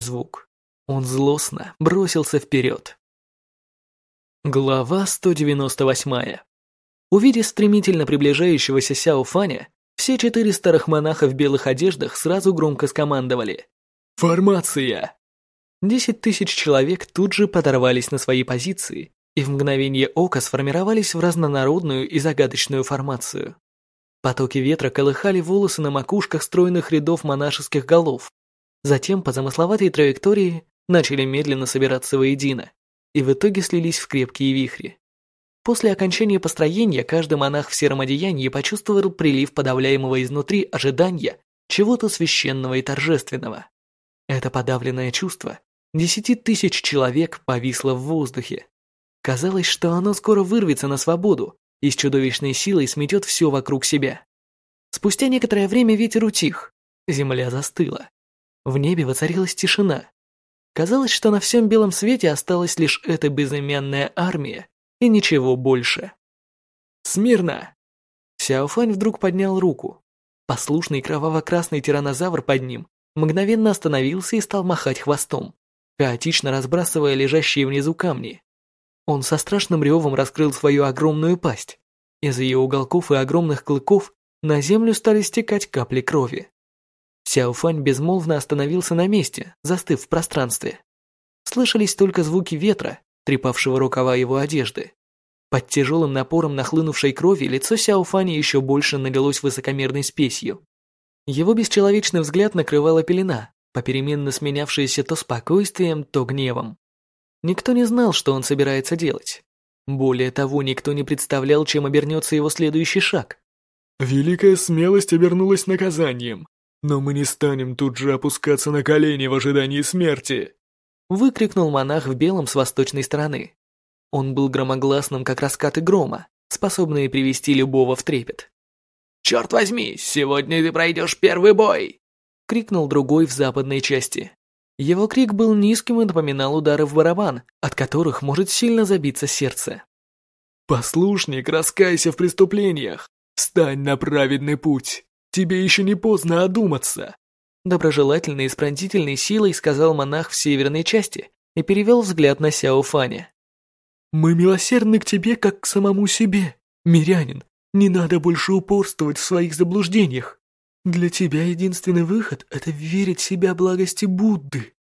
звук. Он злостно бросился вперед. Глава 198. Увидев стремительно приближающегося Сяо Фаня, все четыре старых монаха в белых одеждах сразу громко скомандовали. «Формация!» Десять тысяч человек тут же подорвались на свои позиции и в мгновение ока сформировались в разнонародную и загадочную формацию. Потоки ветра колыхали волосы на макушках стройных рядов монашеских голов. Затем по замысловатой траектории начали медленно собираться воедино и в итоге слились в крепкие вихри. После окончания построения каждый монах в сером одеянии почувствовал прилив подавляемого изнутри ожидания чего-то священного и торжественного. Это подавленное чувство десяти тысяч человек повисло в воздухе. Казалось, что оно скоро вырвется на свободу и с чудовищной силой сметет все вокруг себя. Спустя некоторое время ветер утих, земля застыла. В небе воцарилась тишина. Казалось, что на всем белом свете осталась лишь эта безымянная армия и ничего больше. «Смирно!» Сяофань вдруг поднял руку. Послушный кроваво-красный тиранозавр под ним мгновенно остановился и стал махать хвостом, хаотично разбрасывая лежащие внизу камни. Он со страшным ревом раскрыл свою огромную пасть. Из ее уголков и огромных клыков на землю стали стекать капли крови. Сяофань безмолвно остановился на месте, застыв в пространстве. Слышались только звуки ветра, трепавшего рукава его одежды. Под тяжелым напором нахлынувшей крови лицо Сяофаня еще больше налилось высокомерной спесью. Его бесчеловечный взгляд накрывала пелена, попеременно сменявшаяся то спокойствием, то гневом. Никто не знал, что он собирается делать. Более того, никто не представлял, чем обернется его следующий шаг. Великая смелость обернулась наказанием, но мы не станем тут же опускаться на колени в ожидании смерти. Выкрикнул монах в белом с восточной стороны. Он был громогласным, как раскаты грома, способные привести любого в трепет. «Черт возьми, сегодня ты пройдешь первый бой!» крикнул другой в западной части. Его крик был низким и напоминал удары в барабан, от которых может сильно забиться сердце. «Послушник, раскайся в преступлениях! Встань на праведный путь! Тебе еще не поздно одуматься!» Доброжелательной и с пронзительной силой сказал монах в северной части и перевел взгляд на Сяо Фаня. «Мы милосердны к тебе, как к самому себе, мирянин. Не надо больше упорствовать в своих заблуждениях. «Для тебя единственный выход — это верить в себя благости Будды»,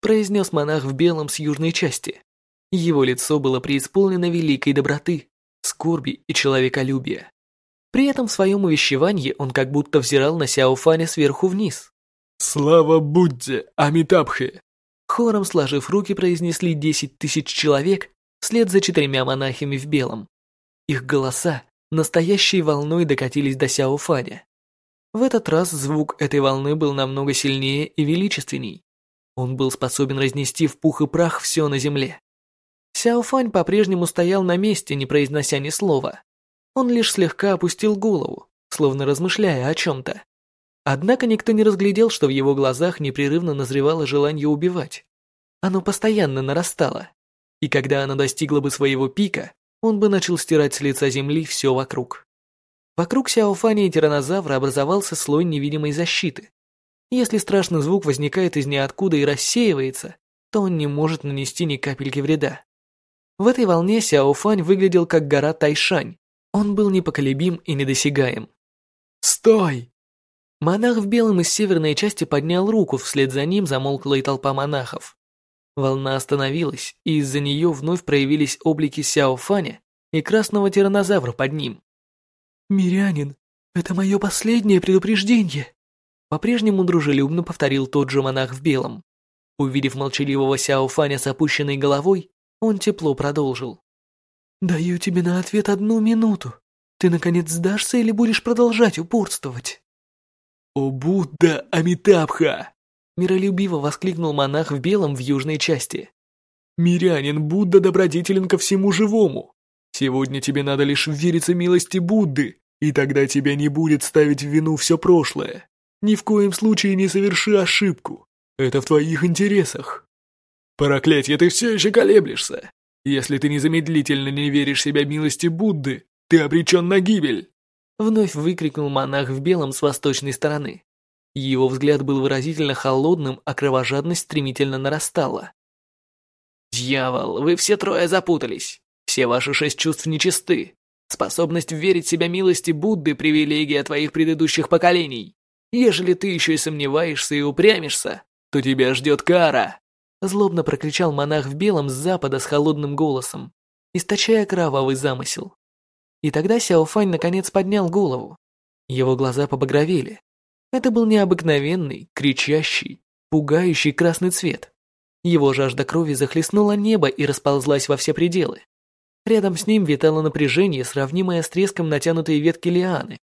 произнес монах в белом с южной части. Его лицо было преисполнено великой доброты, скорби и человеколюбия. При этом в своем увещевании он как будто взирал на Сяофаня сверху вниз. «Слава Будде, Амитабхе!» Хором сложив руки произнесли десять тысяч человек вслед за четырьмя монахами в белом. Их голоса настоящей волной докатились до Сяофаня. В этот раз звук этой волны был намного сильнее и величественней. Он был способен разнести в пух и прах все на земле. Сяо Фань по-прежнему стоял на месте, не произнося ни слова. Он лишь слегка опустил голову, словно размышляя о чем-то. Однако никто не разглядел, что в его глазах непрерывно назревало желание убивать. Оно постоянно нарастало, и когда оно достигло бы своего пика, он бы начал стирать с лица земли все вокруг. Вокруг Сяофани и тиранозавра образовался слой невидимой защиты. Если страшный звук возникает из ниоткуда и рассеивается, то он не может нанести ни капельки вреда. В этой волне Сяофань выглядел как гора Тайшань. Он был непоколебим и недосягаем. «Стой!» Монах в белом из северной части поднял руку, вслед за ним замолкла и толпа монахов. Волна остановилась, и из-за нее вновь проявились облики Сяофаня и красного тиранозавра под ним. «Мирянин, это мое последнее предупреждение!» По-прежнему дружелюбно повторил тот же монах в белом. Увидев молчаливого Сяо Фаня с опущенной головой, он тепло продолжил. «Даю тебе на ответ одну минуту. Ты, наконец, сдашься или будешь продолжать упорствовать?» «О Будда Амитабха!» Миролюбиво воскликнул монах в белом в южной части. «Мирянин, Будда добродетелен ко всему живому. Сегодня тебе надо лишь вериться милости Будды, и тогда тебя не будет ставить в вину все прошлое. Ни в коем случае не соверши ошибку. Это в твоих интересах. Проклятье, ты все еще колеблешься. Если ты незамедлительно не веришь себя милости Будды, ты обречен на гибель. Вновь выкрикнул монах в белом с восточной стороны. Его взгляд был выразительно холодным, а кровожадность стремительно нарастала. «Дьявол, вы все трое запутались. Все ваши шесть чувств нечисты. Способность верить в себя милости Будды – привилегия твоих предыдущих поколений. Ежели ты еще и сомневаешься и упрямишься, то тебя ждет кара!» Злобно прокричал монах в белом с запада с холодным голосом, источая кровавый замысел. И тогда Сяофань наконец поднял голову. Его глаза побагровели. Это был необыкновенный, кричащий, пугающий красный цвет. Его жажда крови захлестнула небо и расползлась во все пределы. Рядом с ним витало напряжение, сравнимое с треском натянутой ветки лианы.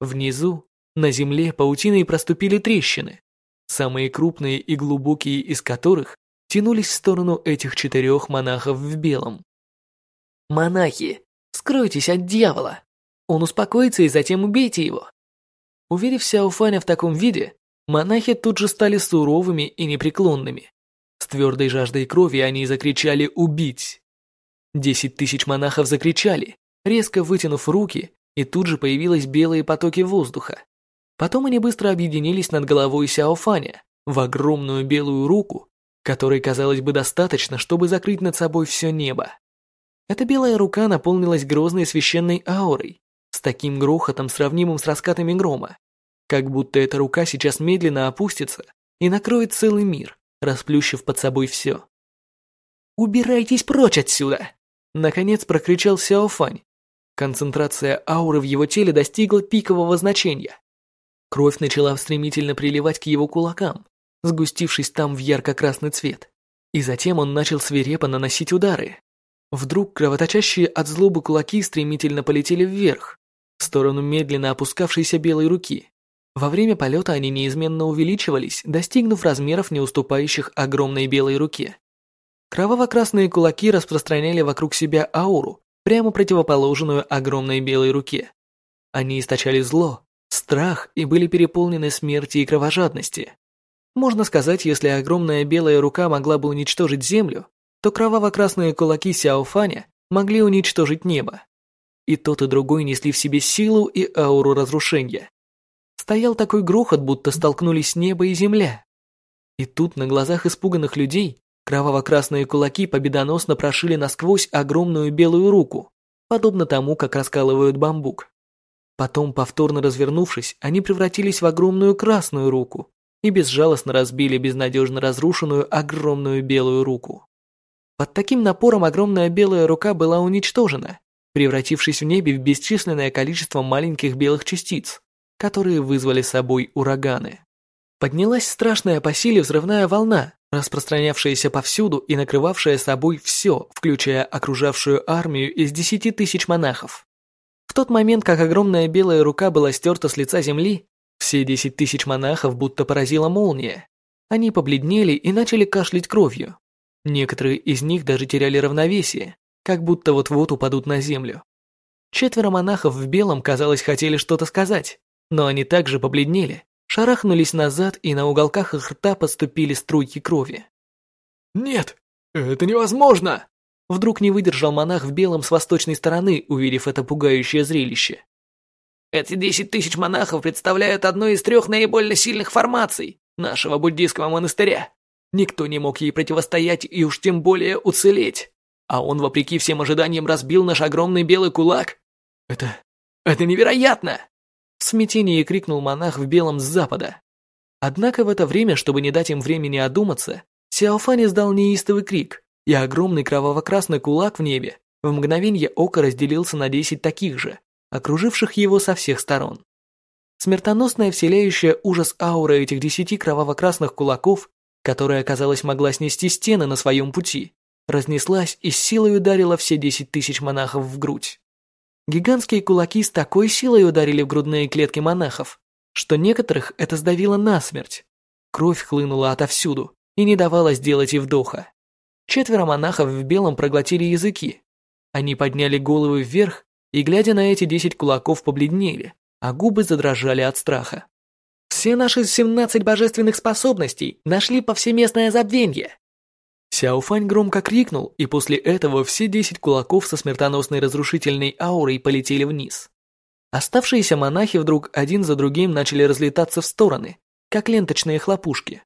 Внизу, на земле, паутиной проступили трещины, самые крупные и глубокие из которых тянулись в сторону этих четырех монахов в белом. «Монахи, скройтесь от дьявола! Он успокоится и затем убейте его!» Уверив Сяофаня в таком виде, монахи тут же стали суровыми и непреклонными. С твердой жаждой крови они закричали «убить!». Десять тысяч монахов закричали, резко вытянув руки, и тут же появились белые потоки воздуха. Потом они быстро объединились над головой Сяофаня в огромную белую руку, которой, казалось бы, достаточно, чтобы закрыть над собой все небо. Эта белая рука наполнилась грозной священной аурой, с таким грохотом, сравнимым с раскатами грома, как будто эта рука сейчас медленно опустится и накроет целый мир, расплющив под собой все. «Убирайтесь прочь отсюда!» Наконец прокричал Сяофань. Концентрация ауры в его теле достигла пикового значения. Кровь начала стремительно приливать к его кулакам, сгустившись там в ярко-красный цвет. И затем он начал свирепо наносить удары. Вдруг кровоточащие от злобы кулаки стремительно полетели вверх, в сторону медленно опускавшейся белой руки. Во время полета они неизменно увеличивались, достигнув размеров, не уступающих огромной белой руке. Кроваво-красные кулаки распространяли вокруг себя ауру, прямо противоположную огромной белой руке. Они источали зло, страх и были переполнены смерти и кровожадности. Можно сказать, если огромная белая рука могла бы уничтожить землю, то кроваво-красные кулаки Сяофаня могли уничтожить небо. И тот и другой несли в себе силу и ауру разрушения. Стоял такой грохот, будто столкнулись небо и земля. И тут на глазах испуганных людей Кроваво-красные кулаки победоносно прошили насквозь огромную белую руку, подобно тому, как раскалывают бамбук. Потом, повторно развернувшись, они превратились в огромную красную руку и безжалостно разбили безнадежно разрушенную огромную белую руку. Под таким напором огромная белая рука была уничтожена, превратившись в небе в бесчисленное количество маленьких белых частиц, которые вызвали собой ураганы. Поднялась страшная по силе взрывная волна, распространявшаяся повсюду и накрывавшая собой все, включая окружавшую армию из десяти тысяч монахов. В тот момент, как огромная белая рука была стерта с лица земли, все десять тысяч монахов будто поразила молния. Они побледнели и начали кашлять кровью. Некоторые из них даже теряли равновесие, как будто вот-вот упадут на землю. Четверо монахов в белом, казалось, хотели что-то сказать, но они также побледнели шарахнулись назад, и на уголках их рта поступили струйки крови. «Нет, это невозможно!» Вдруг не выдержал монах в белом с восточной стороны, увидев это пугающее зрелище. «Эти десять тысяч монахов представляют одну из трех наиболее сильных формаций нашего буддийского монастыря. Никто не мог ей противостоять и уж тем более уцелеть. А он, вопреки всем ожиданиям, разбил наш огромный белый кулак. Это... это невероятно!» В смятении крикнул монах в белом с запада. Однако в это время, чтобы не дать им времени одуматься, Сяофань издал неистовый крик, и огромный кроваво-красный кулак в небе в мгновение ока разделился на десять таких же, окруживших его со всех сторон. Смертоносная вселяющая ужас аура этих десяти кроваво-красных кулаков, которая, казалось, могла снести стены на своем пути, разнеслась и с силой ударила все десять тысяч монахов в грудь. Гигантские кулаки с такой силой ударили в грудные клетки монахов, что некоторых это сдавило насмерть. Кровь хлынула отовсюду и не давала сделать и вдоха. Четверо монахов в белом проглотили языки. Они подняли головы вверх и, глядя на эти десять кулаков, побледнели, а губы задрожали от страха. «Все наши семнадцать божественных способностей нашли повсеместное забвенье!» Сяофань громко крикнул, и после этого все десять кулаков со смертоносной разрушительной аурой полетели вниз. Оставшиеся монахи вдруг один за другим начали разлетаться в стороны, как ленточные хлопушки.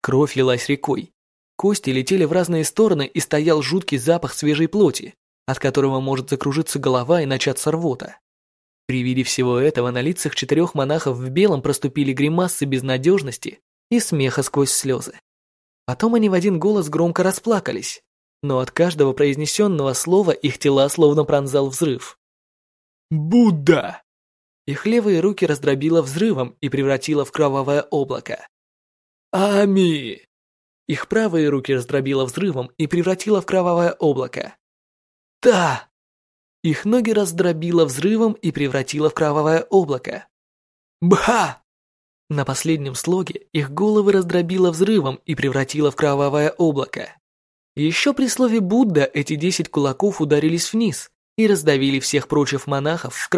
Кровь лилась рекой. Кости летели в разные стороны и стоял жуткий запах свежей плоти, от которого может закружиться голова и начаться рвота. При виде всего этого на лицах четырех монахов в белом проступили гримасы безнадежности и смеха сквозь слезы. Потом они в один голос громко расплакались, но от каждого произнесенного слова их тела словно пронзал взрыв. «Будда!» Их левые руки раздробило взрывом и превратило в кровавое облако. «Ами!» Их правые руки раздробило взрывом и превратило в кровавое облако. «Да!» Их ноги раздробило взрывом и превратило в кровавое облако. «Бха!» На последнем слоге их головы раздробило взрывом и превратило в кровавое облако. Еще при слове «Будда» эти десять кулаков ударились вниз и раздавили всех прочих монахов в